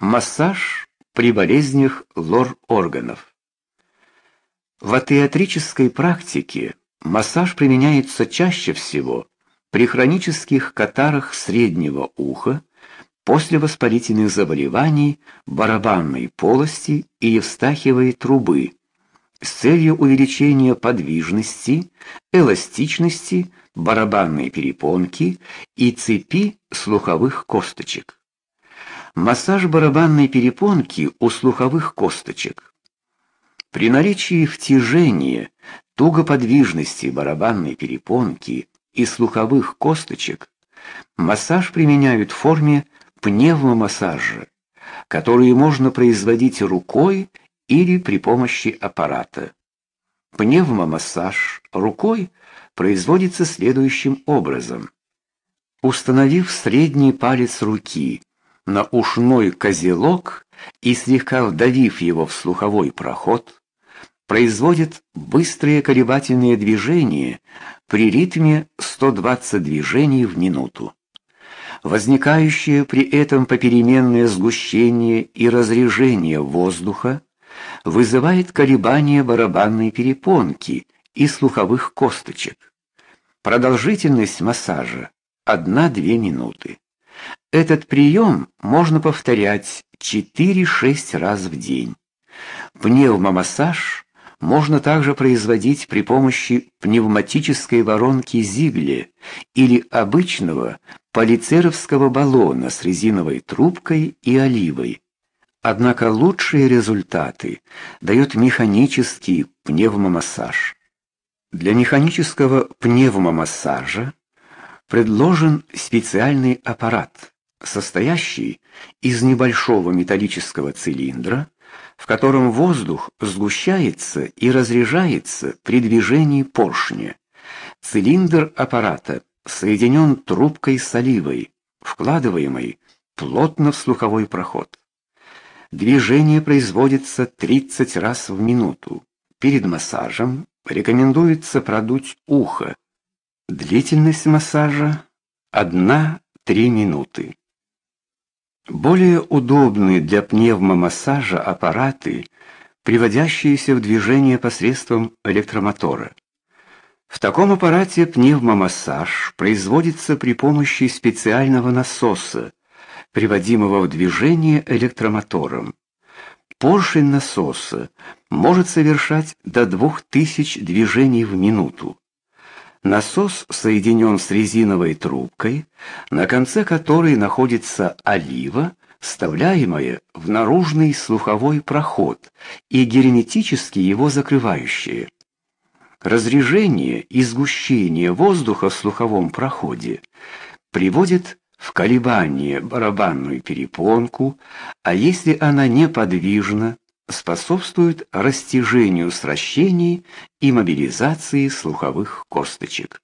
Массаж при болезнях лор-органов. В атеатрической практике массаж применяется чаще всего при хронических катарах среднего уха, после воспалительных заболеваний барабанной полости и евстахиевой трубы с целью увеличения подвижности, эластичности барабанной перепонки и цепи слуховых косточек. Массаж барабанной перепонки у слуховых косточек. При наличии втяжения тугоподвижности барабанной перепонки и слуховых косточек массаж применяют в форме пневмомассажа, который можно производить рукой или при помощи аппарата. Пневмомассаж рукой производится следующим образом. Установив средний палец руки на ушной козелок и слегка вдавив его в слуховой проход, производит быстрые колебательные движения при ритме 120 движений в минуту. Возникающее при этом попеременное сгущение и разрежение воздуха вызывает колебания барабанной перепонки и слуховых косточек. Продолжительность массажа 1-2 минуты. Этот прием можно повторять 4-6 раз в день. Пневмомассаж можно также производить при помощи пневматической воронки Зигле или обычного полицеровского баллона с резиновой трубкой и оливой. Однако лучшие результаты дает механический пневмомассаж. Для механического пневмомассажа предложен специальный аппарат, состоящий из небольшого металлического цилиндра, в котором воздух сгущается и разряжается при движении поршня. Цилиндр аппарата соединен трубкой с оливой, вкладываемой плотно в слуховой проход. Движение производится 30 раз в минуту. Перед массажем рекомендуется продуть ухо. Длительность массажа 1-3 минуты. Более удобны для пневмомассажа аппараты, приводящиеся в движение посредством электромотора. В таком аппарате пневмомассаж производится при помощи специального насоса, приводимого в движение электромотором. Поршень насоса может совершать до 2000 движений в минуту. Насос соединен с резиновой трубкой, на конце которой находится олива, вставляемая в наружный слуховой проход и герметически его закрывающая. Разрежение и сгущение воздуха в слуховом проходе приводит в колебание барабанную перепонку, а если она неподвижна, способствует растяжению сращений и мобилизации слуховых косточек.